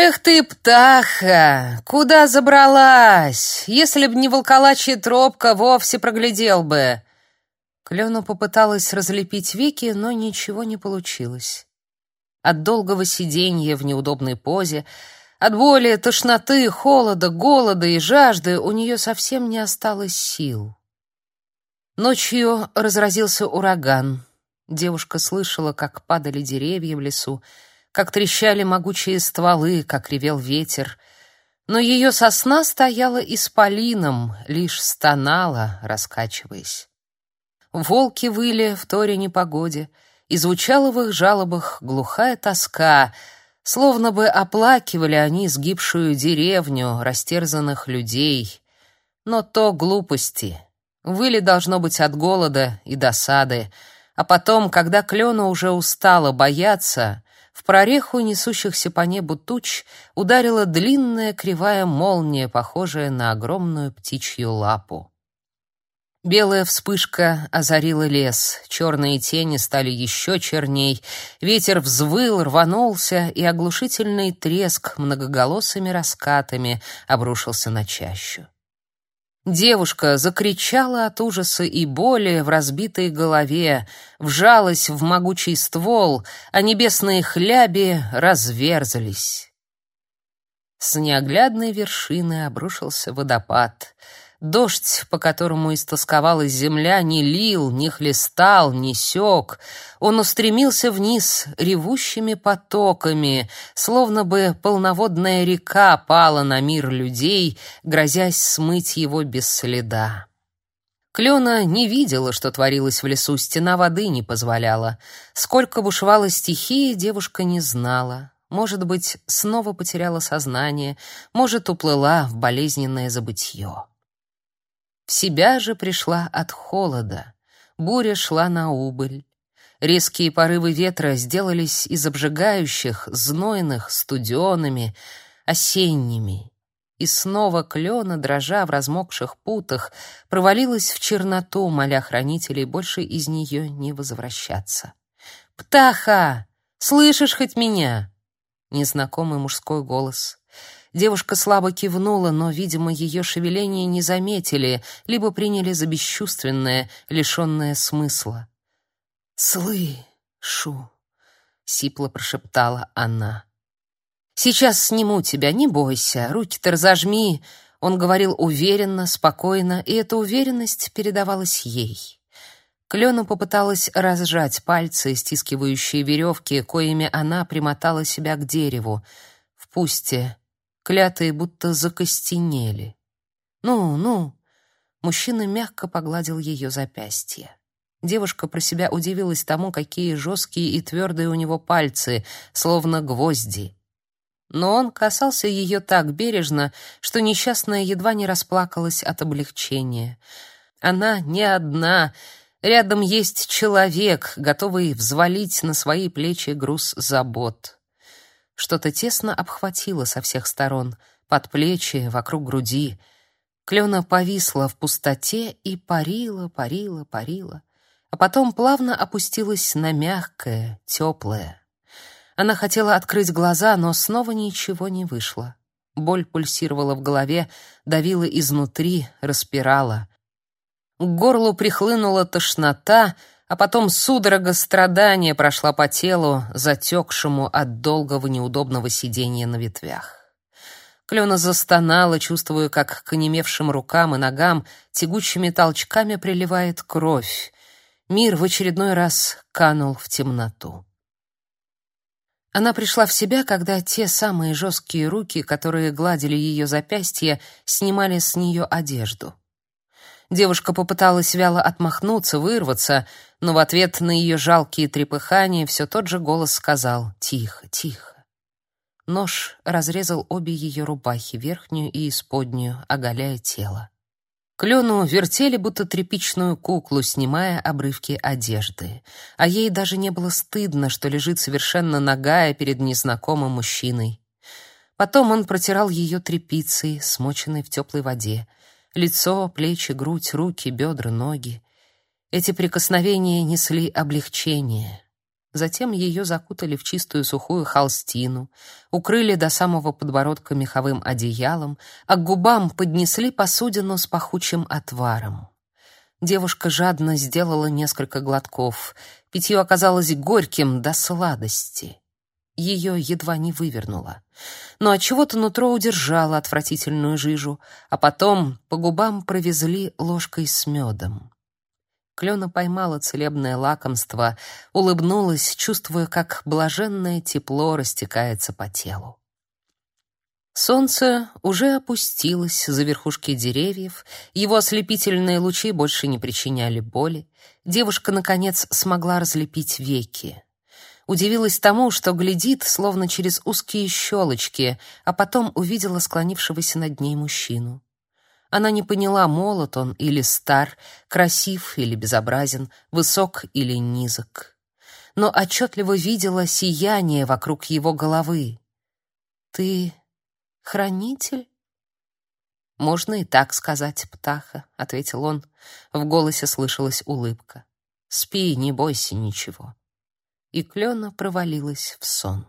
«Эх ты, птаха! Куда забралась? Если б не волколачья тропка, вовсе проглядел бы!» Клена попыталась разлепить веки, но ничего не получилось. От долгого сиденья в неудобной позе, от боли, тошноты, холода, голода и жажды у нее совсем не осталось сил. Ночью разразился ураган. Девушка слышала, как падали деревья в лесу, как трещали могучие стволы, как ревел ветер. Но ее сосна стояла исполином, лишь стонала, раскачиваясь. Волки выли в торе непогоде, и звучала в их жалобах глухая тоска, словно бы оплакивали они сгибшую деревню, растерзанных людей. Но то глупости. Выли должно быть от голода и досады, а потом, когда Клена уже устала бояться, в прореху несущихся по небу туч ударила длинная кривая молния, похожая на огромную птичью лапу. Белая вспышка озарила лес, черные тени стали еще черней, ветер взвыл, рванулся, и оглушительный треск многоголосыми раскатами обрушился на чащу. Девушка закричала от ужаса и боли в разбитой голове, вжалась в могучий ствол, а небесные хляби разверзались. С неоглядной вершины обрушился водопад — Дождь, по которому истосковалась земля, не лил, не хлестал, не сёк. Он устремился вниз ревущими потоками, словно бы полноводная река пала на мир людей, грозясь смыть его без следа. Клена не видела, что творилось в лесу, стена воды не позволяла. Сколько бушевала стихии, девушка не знала. Может быть, снова потеряла сознание, может, уплыла в болезненное забытье. В себя же пришла от холода. Буря шла на убыль. Резкие порывы ветра сделались из обжигающих, знойных, студеными, осенними. И снова клена, дрожа в размокших путах, провалилась в черноту, моля хранителей больше из нее не возвращаться. «Птаха! Слышишь хоть меня?» Незнакомый мужской голос. Девушка слабо кивнула, но, видимо, ее шевеление не заметили, либо приняли за бесчувственное, лишенное смысла. «Слышу», — сипло прошептала она. «Сейчас сниму тебя, не бойся, руки-то разожми», — он говорил уверенно, спокойно, и эта уверенность передавалась ей. Клена попыталась разжать пальцы, стискивающие веревки, коими она примотала себя к дереву. В пусте клятые будто закостенели. «Ну, ну!» Мужчина мягко погладил ее запястье. Девушка про себя удивилась тому, какие жесткие и твердые у него пальцы, словно гвозди. Но он касался ее так бережно, что несчастная едва не расплакалась от облегчения. Она не одна, рядом есть человек, готовый взвалить на свои плечи груз забот. Что-то тесно обхватило со всех сторон, под плечи, вокруг груди. Клена повисла в пустоте и парила, парила, парила, а потом плавно опустилась на мягкое, теплое. Она хотела открыть глаза, но снова ничего не вышло. Боль пульсировала в голове, давила изнутри, распирала. К горлу прихлынула тошнота, а потом судорога страдания прошла по телу, затекшему от долгого неудобного сидения на ветвях. Клена застонала, чувствуя, как к онемевшим рукам и ногам тягучими толчками приливает кровь. Мир в очередной раз канул в темноту. Она пришла в себя, когда те самые жесткие руки, которые гладили ее запястье, снимали с нее одежду. Девушка попыталась вяло отмахнуться, вырваться, но в ответ на ее жалкие трепыхания все тот же голос сказал «Тихо, тихо». Нож разрезал обе ее рубахи, верхнюю и исподнюю, оголяя тело. Клену вертели будто тряпичную куклу, снимая обрывки одежды. А ей даже не было стыдно, что лежит совершенно нагая перед незнакомым мужчиной. Потом он протирал ее тряпицей, смоченной в теплой воде, Лицо, плечи, грудь, руки, бедра, ноги. Эти прикосновения несли облегчение. Затем ее закутали в чистую сухую холстину, укрыли до самого подбородка меховым одеялом, а к губам поднесли посудину с пахучим отваром. Девушка жадно сделала несколько глотков. Питье оказалось горьким до сладости. Ее едва не вывернуло. Но от чего то нутро удержало отвратительную жижу, а потом по губам провезли ложкой с медом. Клена поймала целебное лакомство, улыбнулась, чувствуя, как блаженное тепло растекается по телу. Солнце уже опустилось за верхушки деревьев, его ослепительные лучи больше не причиняли боли. Девушка, наконец, смогла разлепить веки. Удивилась тому, что глядит, словно через узкие щелочки, а потом увидела склонившегося над ней мужчину. Она не поняла, молод он или стар, красив или безобразен, высок или низок. Но отчетливо видела сияние вокруг его головы. «Ты хранитель?» «Можно и так сказать, птаха», — ответил он. В голосе слышалась улыбка. «Спи, не бойся ничего». И Клена провалилась в сон.